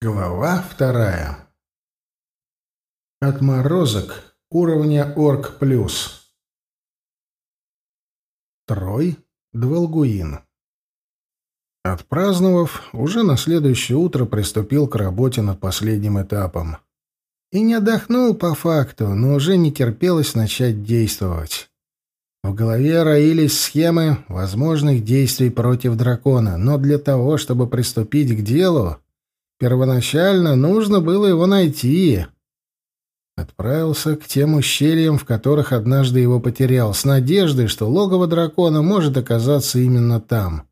Глава вторая. Отморозок уровня Орг плюс. Трой Двалгуин. Отпраздновав, уже на следующее утро приступил к работе над последним этапом. И не отдохнул по факту, но уже не терпелось начать действовать. В голове роились схемы возможных действий против дракона, но для того, чтобы приступить к делу, Первоначально нужно было его найти. Отправился к тем ущельям, в которых однажды его потерял, с надеждой, что логово дракона может оказаться именно там.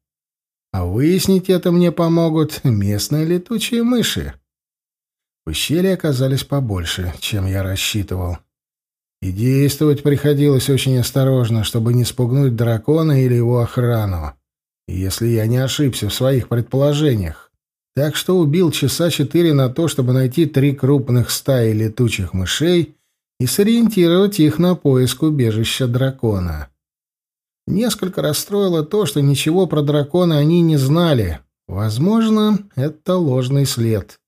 А выяснить это мне помогут местные летучие мыши. Ущелья оказались побольше, чем я рассчитывал. И действовать приходилось очень осторожно, чтобы не спугнуть дракона или его охрану. Если я не ошибся в своих предположениях. Так что убил часа четыре на то, чтобы найти три крупных стаи летучих мышей и сориентировать их на поиск убежища дракона. Несколько расстроило то, что ничего про дракона они не знали. Возможно, это ложный след.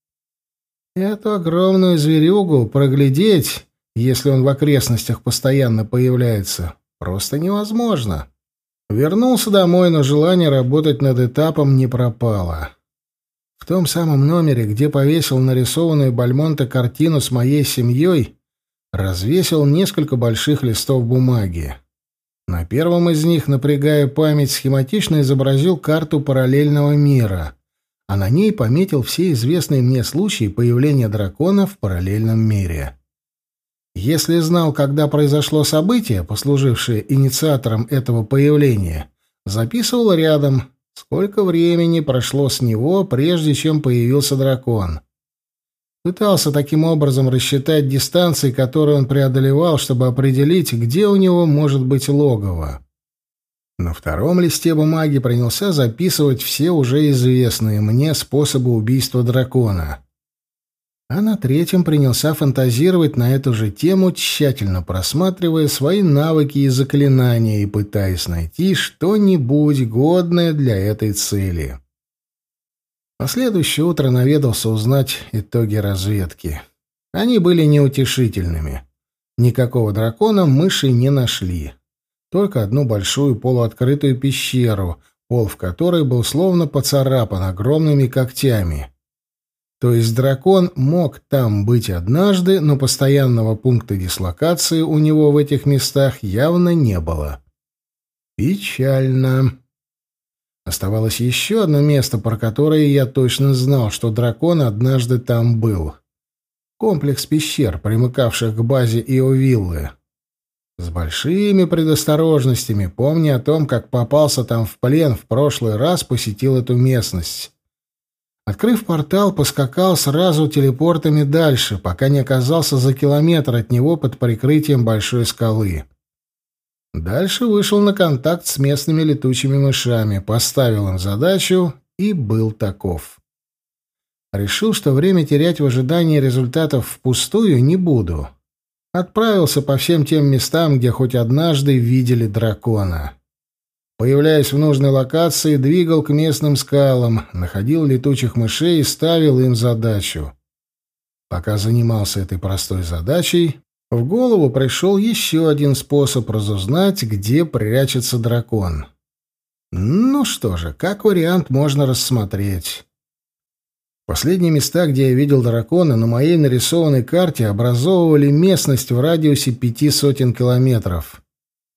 Эту огромную зверюгу проглядеть, если он в окрестностях постоянно появляется, просто невозможно. Вернулся домой, но желание работать над этапом не пропало. Том самом номере, где повесил нарисованную Бальмонте картину с моей семьей, развесил несколько больших листов бумаги. На первом из них, напрягая память, схематично изобразил карту параллельного мира, а на ней пометил все известные мне случаи появления дракона в параллельном мире. Если знал, когда произошло событие, послужившее инициатором этого появления, записывал рядом, Сколько времени прошло с него, прежде чем появился дракон? Пытался таким образом рассчитать дистанции, которые он преодолевал, чтобы определить, где у него может быть логово. На втором листе бумаги принялся записывать все уже известные мне способы убийства дракона а на третьем принялся фантазировать на эту же тему, тщательно просматривая свои навыки и заклинания и пытаясь найти что-нибудь годное для этой цели. На следующее утро наведался узнать итоги разведки. Они были неутешительными. Никакого дракона мыши не нашли. Только одну большую полуоткрытую пещеру, пол в которой был словно поцарапан огромными когтями — то есть дракон мог там быть однажды, но постоянного пункта дислокации у него в этих местах явно не было. Печально. Оставалось еще одно место, про которое я точно знал, что дракон однажды там был. Комплекс пещер, примыкавших к базе Иовиллы. С большими предосторожностями, помня о том, как попался там в плен в прошлый раз, посетил эту местность. Открыв портал, поскакал сразу телепортами дальше, пока не оказался за километр от него под прикрытием большой скалы. Дальше вышел на контакт с местными летучими мышами, поставил им задачу и был таков. Решил, что время терять в ожидании результатов впустую не буду. Отправился по всем тем местам, где хоть однажды видели дракона. Появляясь в нужной локации, двигал к местным скалам, находил летучих мышей и ставил им задачу. Пока занимался этой простой задачей, в голову пришел еще один способ разузнать, где прячется дракон. Ну что же, как вариант можно рассмотреть. Последние места, где я видел дракона, на моей нарисованной карте образовывали местность в радиусе пяти сотен километров.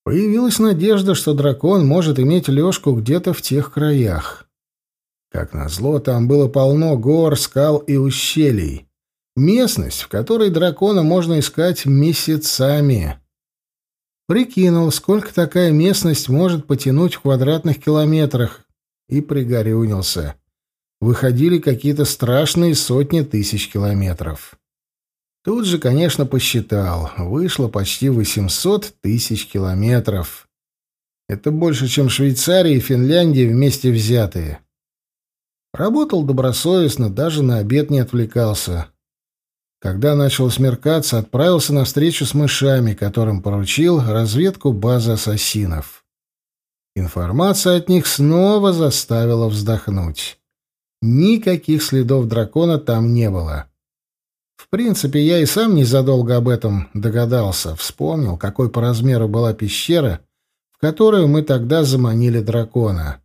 Появилась надежда, что дракон может иметь лёжку где-то в тех краях. Как назло, там было полно гор, скал и ущелий. Местность, в которой дракона можно искать месяцами. Прикинул, сколько такая местность может потянуть в квадратных километрах, и пригорюнился. Выходили какие-то страшные сотни тысяч километров. Тут же, конечно, посчитал. Вышло почти 800 тысяч километров. Это больше, чем Швейцария и Финляндия вместе взятые. Работал добросовестно, даже на обед не отвлекался. Когда начал смеркаться, отправился на встречу с мышами, которым поручил разведку базы ассасинов. Информация от них снова заставила вздохнуть. Никаких следов дракона там не было. В принципе, я и сам незадолго об этом догадался, вспомнил, какой по размеру была пещера, в которую мы тогда заманили дракона.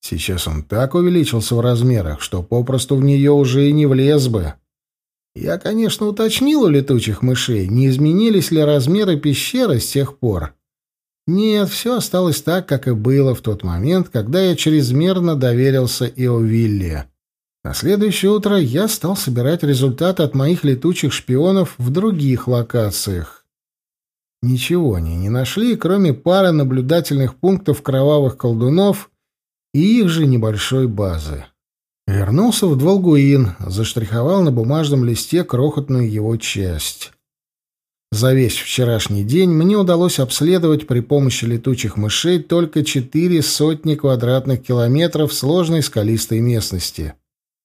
Сейчас он так увеличился в размерах, что попросту в нее уже и не влез бы. Я, конечно, уточнил у летучих мышей, не изменились ли размеры пещеры с тех пор. Нет, все осталось так, как и было в тот момент, когда я чрезмерно доверился Иовилле. На следующее утро я стал собирать результаты от моих летучих шпионов в других локациях. Ничего они не нашли, кроме пары наблюдательных пунктов кровавых колдунов и их же небольшой базы. Вернулся в Дволгуин, заштриховал на бумажном листе крохотную его часть. За весь вчерашний день мне удалось обследовать при помощи летучих мышей только четыре сотни квадратных километров сложной скалистой местности.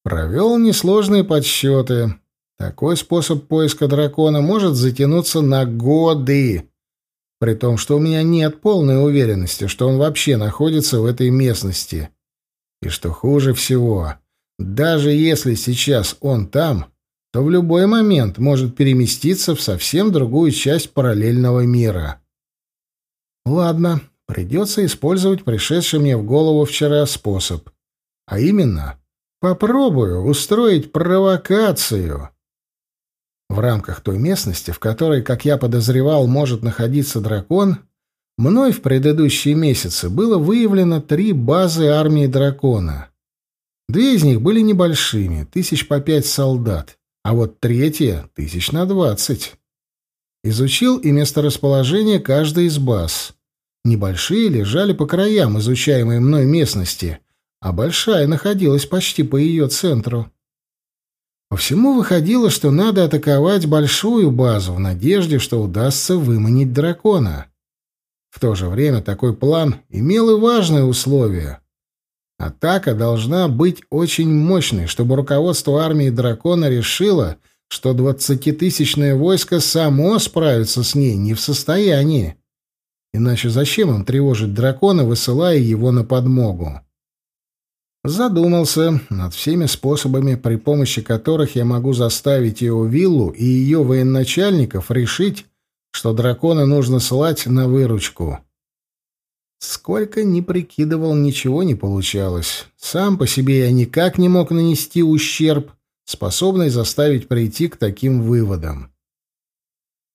Провел несложные подсчеты. Такой способ поиска дракона может затянуться на годы. При том, что у меня нет полной уверенности, что он вообще находится в этой местности. И что хуже всего, даже если сейчас он там, то в любой момент может переместиться в совсем другую часть параллельного мира. Ладно, придется использовать пришедший мне в голову вчера способ. А именно, попробую устроить провокацию. В рамках той местности, в которой, как я подозревал, может находиться дракон, мной в предыдущие месяцы было выявлено три базы армии дракона. Две из них были небольшими, тысяч по пять солдат, а вот третья — тысяч на двадцать. Изучил и месторасположение каждой из баз. Небольшие лежали по краям изучаемой мной местности, а большая находилась почти по ее центру. По всему выходило, что надо атаковать большую базу в надежде, что удастся выманить дракона. В то же время такой план имел и важное условие — Атака должна быть очень мощной, чтобы руководство армии дракона решило, что двадцатитысячное войско само справиться с ней не в состоянии. Иначе зачем им тревожить дракона, высылая его на подмогу? Задумался над всеми способами, при помощи которых я могу заставить его виллу и ее военачальников решить, что дракона нужно слать на выручку. Сколько ни прикидывал, ничего не получалось. Сам по себе я никак не мог нанести ущерб, способный заставить прийти к таким выводам.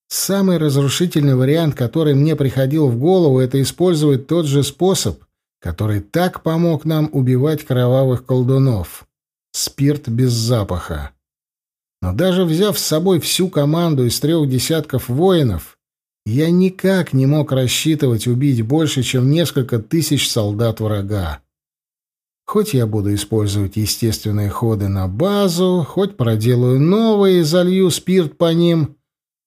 Самый разрушительный вариант, который мне приходил в голову, это использовать тот же способ, который так помог нам убивать кровавых колдунов. Спирт без запаха. Но даже взяв с собой всю команду из трех десятков воинов, я никак не мог рассчитывать убить больше, чем несколько тысяч солдат врага. Хоть я буду использовать естественные ходы на базу, хоть проделаю новые и залью спирт по ним,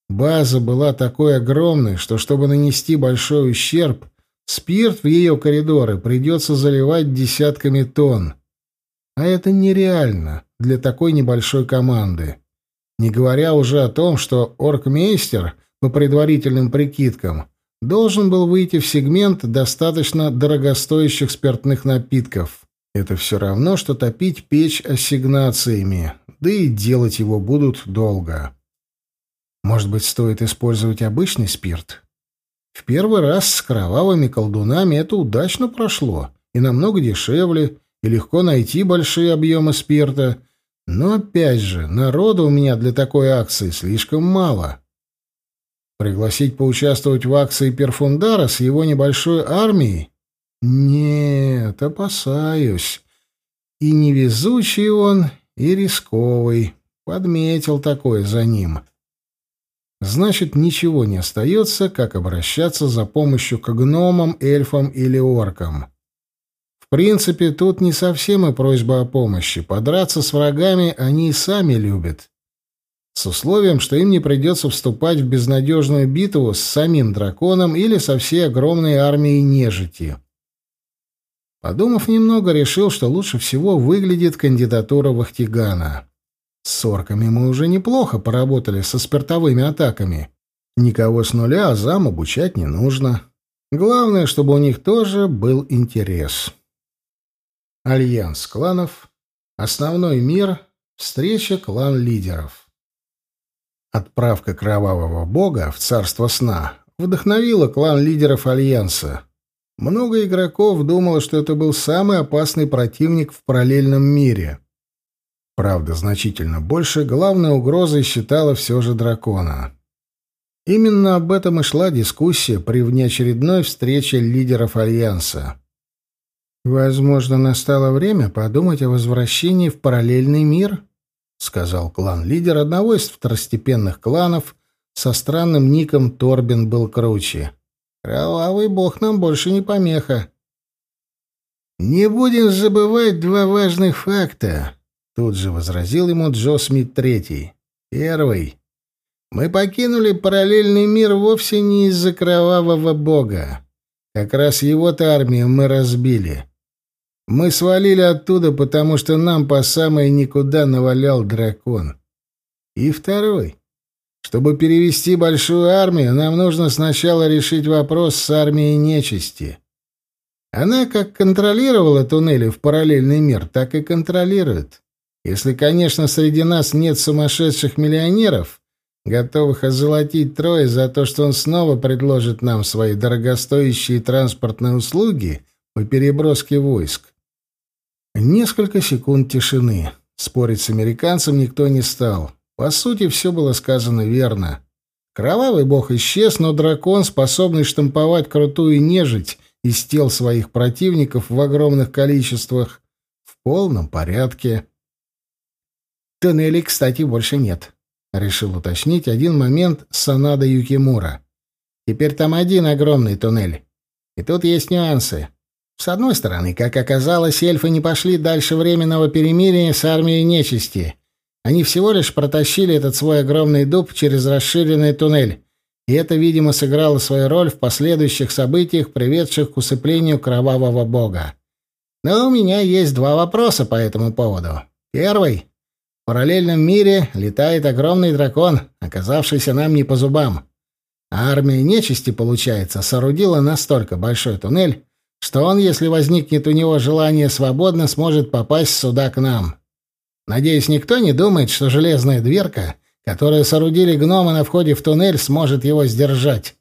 база была такой огромной, что чтобы нанести большой ущерб, спирт в ее коридоры придется заливать десятками тонн. А это нереально для такой небольшой команды. Не говоря уже о том, что оркмейстер по предварительным прикидкам, должен был выйти в сегмент достаточно дорогостоящих спиртных напитков. Это все равно, что топить печь ассигнациями, да и делать его будут долго. Может быть, стоит использовать обычный спирт? В первый раз с кровавыми колдунами это удачно прошло, и намного дешевле, и легко найти большие объемы спирта. Но опять же, народа у меня для такой акции слишком мало. Пригласить поучаствовать в акции Перфундара с его небольшой армией? Нет, опасаюсь. И невезучий он, и рисковый. Подметил такое за ним. Значит, ничего не остается, как обращаться за помощью к гномам, эльфам или оркам. В принципе, тут не совсем и просьба о помощи. Подраться с врагами они и сами любят с условием, что им не придется вступать в безнадежную битву с самим драконом или со всей огромной армией нежити. Подумав немного, решил, что лучше всего выглядит кандидатура Вахтигана. С орками мы уже неплохо поработали со спиртовыми атаками. Никого с нуля азам обучать не нужно. Главное, чтобы у них тоже был интерес. Альянс кланов Основной мир. Встреча клан лидеров. Отправка кровавого бога в царство сна вдохновила клан лидеров Альянса. Много игроков думало, что это был самый опасный противник в параллельном мире. Правда, значительно больше главной угрозой считала все же дракона. Именно об этом и шла дискуссия при внеочередной встрече лидеров Альянса. «Возможно, настало время подумать о возвращении в параллельный мир», — сказал клан-лидер одного из второстепенных кланов со странным ником Торбин был круче. «Кровавый бог нам больше не помеха». «Не будем забывать два важных факта», — тут же возразил ему Джо Смит Третий. «Первый. Мы покинули параллельный мир вовсе не из-за кровавого бога. Как раз его-то армию мы разбили. Мы свалили оттуда, потому что нам по самое никуда навалял дракон. И второй. Чтобы перевести большую армию, нам нужно сначала решить вопрос с армией нечисти. Она как контролировала туннели в параллельный мир, так и контролирует. Если, конечно, среди нас нет сумасшедших миллионеров, готовых озолотить Трое за то, что он снова предложит нам свои дорогостоящие транспортные услуги по переброске войск. Несколько секунд тишины. Спорить с американцем никто не стал. По сути, все было сказано верно. Кровавый бог исчез, но дракон, способный штамповать крутую нежить из тел своих противников в огромных количествах, в полном порядке. Туннелей, кстати, больше нет. Решил уточнить один момент Санада Юкимура. Теперь там один огромный туннель. И тут есть нюансы. С одной стороны, как оказалось, эльфы не пошли дальше временного перемирия с армией нечисти. Они всего лишь протащили этот свой огромный дуб через расширенный туннель. И это, видимо, сыграло свою роль в последующих событиях, приведших к усыплению кровавого бога. Но у меня есть два вопроса по этому поводу. Первый. В параллельном мире летает огромный дракон, оказавшийся нам не по зубам. А армия нечисти, получается, соорудила настолько большой туннель, что он, если возникнет у него желание свободно, сможет попасть сюда к нам. Надеюсь, никто не думает, что железная дверка, которую соорудили гномы на входе в туннель, сможет его сдержать.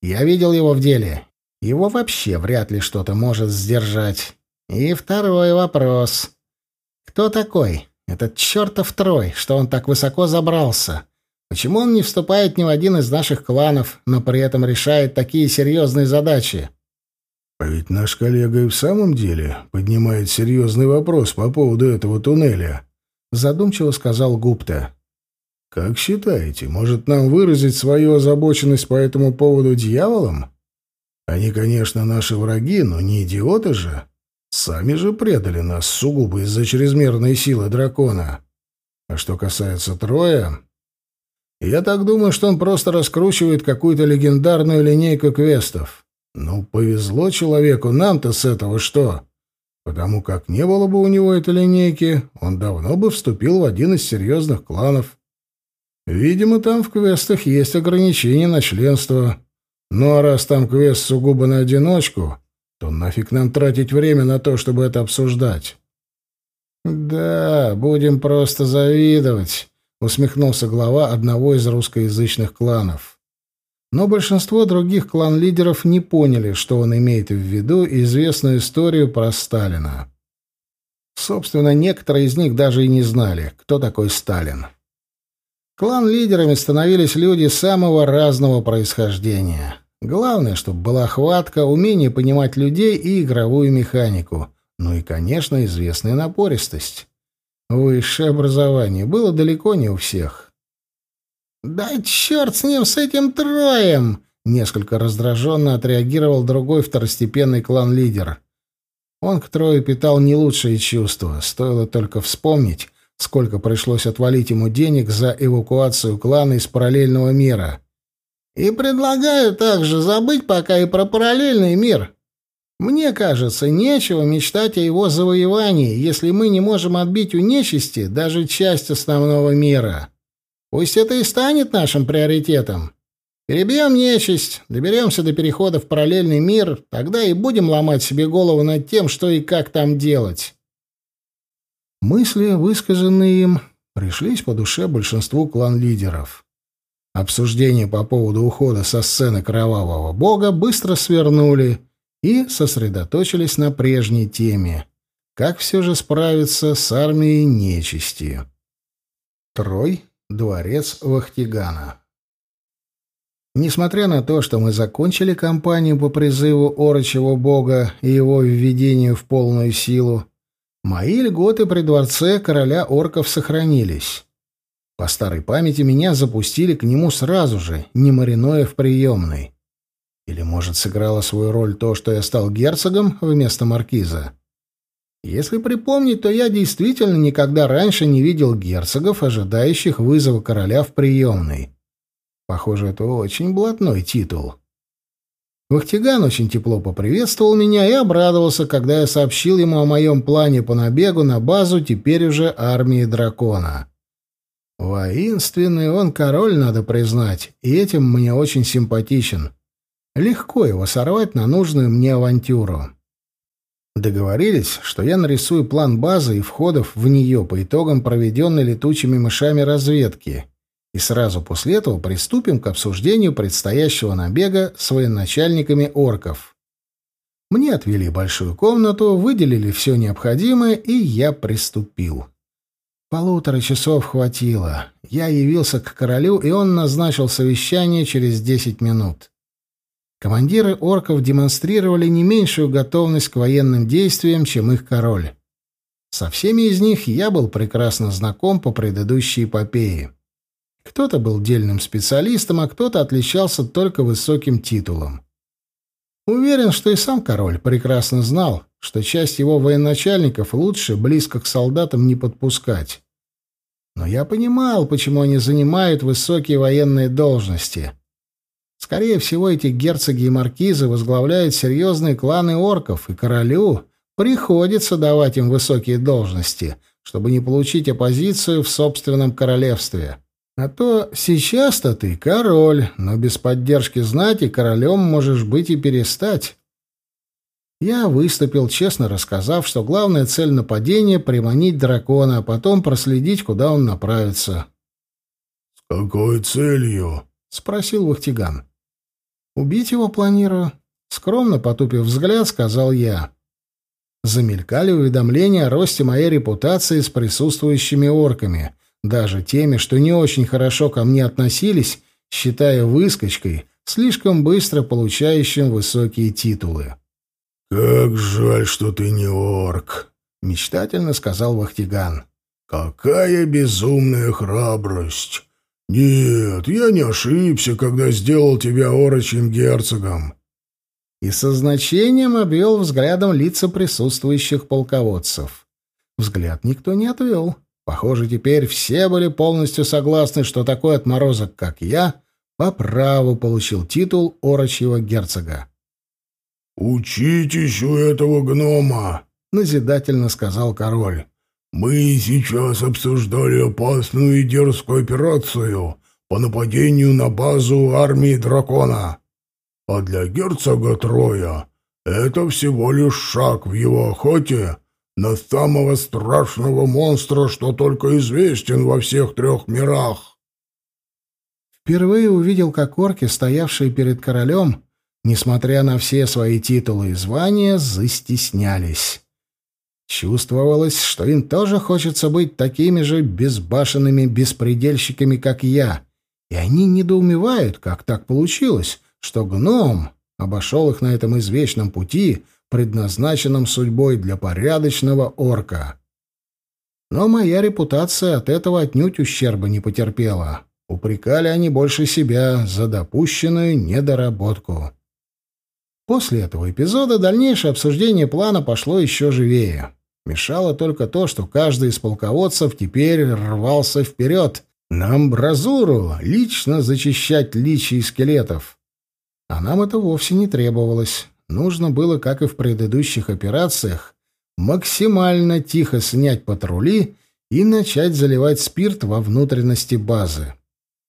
Я видел его в деле. Его вообще вряд ли что-то может сдержать. И второй вопрос. Кто такой? Этот чертов Трой, что он так высоко забрался. Почему он не вступает ни в один из наших кланов, но при этом решает такие серьезные задачи? А ведь наш коллега и в самом деле поднимает серьезный вопрос по поводу этого туннеля, задумчиво сказал Гупта. Как считаете, может нам выразить свою озабоченность по этому поводу дьяволам? Они, конечно, наши враги, но не идиоты же. Сами же предали нас сугубо из-за чрезмерной силы дракона. А что касается Троя, я так думаю, что он просто раскручивает какую-то легендарную линейку квестов. Ну, повезло человеку, нам-то с этого что? Потому как не было бы у него этой линейки, он давно бы вступил в один из серьезных кланов. Видимо, там в квестах есть ограничения на членство. Ну а раз там квест сугубо на одиночку, то нафиг нам тратить время на то, чтобы это обсуждать? Да, будем просто завидовать, усмехнулся глава одного из русскоязычных кланов. Но большинство других клан-лидеров не поняли, что он имеет в виду известную историю про Сталина. Собственно, некоторые из них даже и не знали, кто такой Сталин. Клан-лидерами становились люди самого разного происхождения. Главное, чтобы была хватка, умение понимать людей и игровую механику. Ну и, конечно, известная напористость. Высшее образование было далеко не у всех. «Да черт с ним, с этим троем!» Несколько раздраженно отреагировал другой второстепенный клан-лидер. Он к Трою питал не лучшие чувства. Стоило только вспомнить, сколько пришлось отвалить ему денег за эвакуацию клана из параллельного мира. И предлагаю также забыть пока и про параллельный мир. Мне кажется, нечего мечтать о его завоевании, если мы не можем отбить у нечисти даже часть основного мира. Пусть это и станет нашим приоритетом. Перебьем нечисть, доберемся до перехода в параллельный мир, тогда и будем ломать себе голову над тем, что и как там делать. Мысли, высказанные им, пришлись по душе большинству клан-лидеров. Обсуждение по поводу ухода со сцены кровавого бога быстро свернули и сосредоточились на прежней теме — как все же справиться с армией нечисти. Трой, дворец Вахтигана. Несмотря на то, что мы закончили кампанию по призыву Орочего бога и его введению в полную силу, мои льготы при дворце короля орков сохранились. По старой памяти меня запустили к нему сразу же, не маринуя в приемной. Или, может, сыграло свою роль то, что я стал герцогом вместо маркиза? Если припомнить, то я действительно никогда раньше не видел герцогов, ожидающих вызова короля в приемной. Похоже, это очень блатной титул. Вахтиган очень тепло поприветствовал меня и обрадовался, когда я сообщил ему о моем плане по набегу на базу теперь уже армии дракона. Воинственный он король, надо признать, и этим мне очень симпатичен. Легко его сорвать на нужную мне авантюру. Договорились, что я нарисую план базы и входов в нее по итогам проведенной летучими мышами разведки — и сразу после этого приступим к обсуждению предстоящего набега с военачальниками орков. Мне отвели большую комнату, выделили все необходимое, и я приступил. Полутора часов хватило. Я явился к королю, и он назначил совещание через десять минут. Командиры орков демонстрировали не меньшую готовность к военным действиям, чем их король. Со всеми из них я был прекрасно знаком по предыдущей эпопее. Кто-то был дельным специалистом, а кто-то отличался только высоким титулом. Уверен, что и сам король прекрасно знал, что часть его военачальников лучше близко к солдатам не подпускать. Но я понимал, почему они занимают высокие военные должности. Скорее всего, эти герцоги и маркизы возглавляют серьезные кланы орков, и королю приходится давать им высокие должности, чтобы не получить оппозицию в собственном королевстве. А то сейчас-то ты король, но без поддержки знати королем можешь быть и перестать. Я выступил, честно рассказав, что главная цель нападения — приманить дракона, а потом проследить, куда он направится. — С какой целью? — спросил Вахтиган. — Убить его планирую. Скромно потупив взгляд, сказал я. Замелькали уведомления о росте моей репутации с присутствующими орками даже теми, что не очень хорошо ко мне относились, считая выскочкой, слишком быстро получающим высокие титулы. «Как жаль, что ты не орк», — мечтательно сказал Вахтиган. «Какая безумная храбрость! Нет, я не ошибся, когда сделал тебя орочим герцогом». И со значением обвел взглядом лица присутствующих полководцев. Взгляд никто не отвел. Похоже, теперь все были полностью согласны, что такой отморозок, как я, по праву получил титул орочьего герцога. «Учитесь у этого гнома», — назидательно сказал король. «Мы сейчас обсуждали опасную и дерзкую операцию по нападению на базу армии дракона. А для герцога Троя это всего лишь шаг в его охоте на самого страшного монстра, что только известен во всех трех мирах. Впервые увидел, как орки, стоявшие перед королем, несмотря на все свои титулы и звания, застеснялись. Чувствовалось, что им тоже хочется быть такими же безбашенными беспредельщиками, как я, и они недоумевают, как так получилось, что гном обошел их на этом извечном пути, предназначенном судьбой для порядочного орка. Но моя репутация от этого отнюдь ущерба не потерпела. Упрекали они больше себя за допущенную недоработку. После этого эпизода дальнейшее обсуждение плана пошло еще живее. Мешало только то, что каждый из полководцев теперь рвался вперед, на амбразуру, лично зачищать личи скелетов. А нам это вовсе не требовалось. Нужно было, как и в предыдущих операциях, максимально тихо снять патрули и начать заливать спирт во внутренности базы.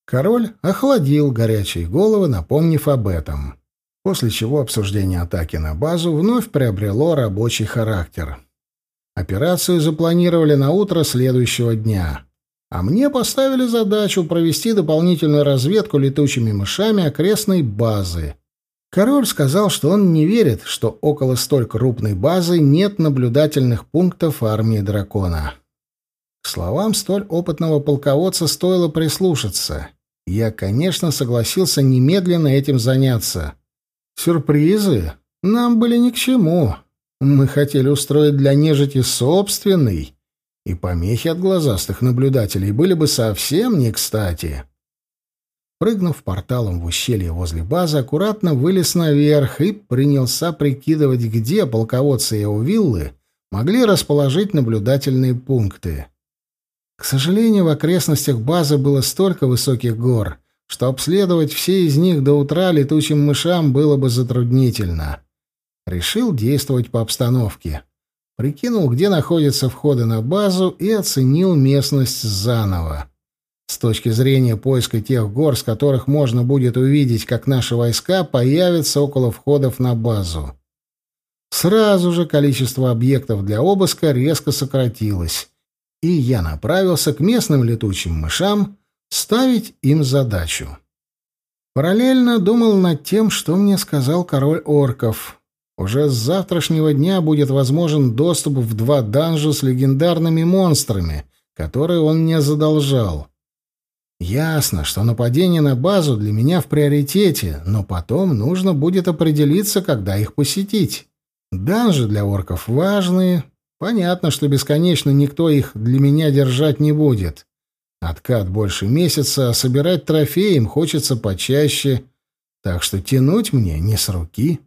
Король охладил горячие головы, напомнив об этом. После чего обсуждение атаки на базу вновь приобрело рабочий характер. Операцию запланировали на утро следующего дня. А мне поставили задачу провести дополнительную разведку летучими мышами окрестной базы. Король сказал, что он не верит, что около столь крупной базы нет наблюдательных пунктов армии дракона. К словам столь опытного полководца стоило прислушаться. Я, конечно, согласился немедленно этим заняться. Сюрпризы нам были ни к чему. Мы хотели устроить для нежити собственный, и помехи от глазастых наблюдателей были бы совсем не кстати. Прыгнув порталом в ущелье возле базы, аккуратно вылез наверх и принялся прикидывать, где полководцы и Эувиллы могли расположить наблюдательные пункты. К сожалению, в окрестностях базы было столько высоких гор, что обследовать все из них до утра летучим мышам было бы затруднительно. Решил действовать по обстановке. Прикинул, где находятся входы на базу, и оценил местность заново. С точки зрения поиска тех гор, с которых можно будет увидеть, как наши войска появятся около входов на базу. Сразу же количество объектов для обыска резко сократилось, и я направился к местным летучим мышам ставить им задачу. Параллельно думал над тем, что мне сказал король орков. Уже с завтрашнего дня будет возможен доступ в два данжа с легендарными монстрами, которые он мне задолжал. Ясно, что нападение на базу для меня в приоритете, но потом нужно будет определиться, когда их посетить. Данжи для орков важные, Понятно, что бесконечно никто их для меня держать не будет. Откат больше месяца, а собирать трофеи им хочется почаще, так что тянуть мне не с руки.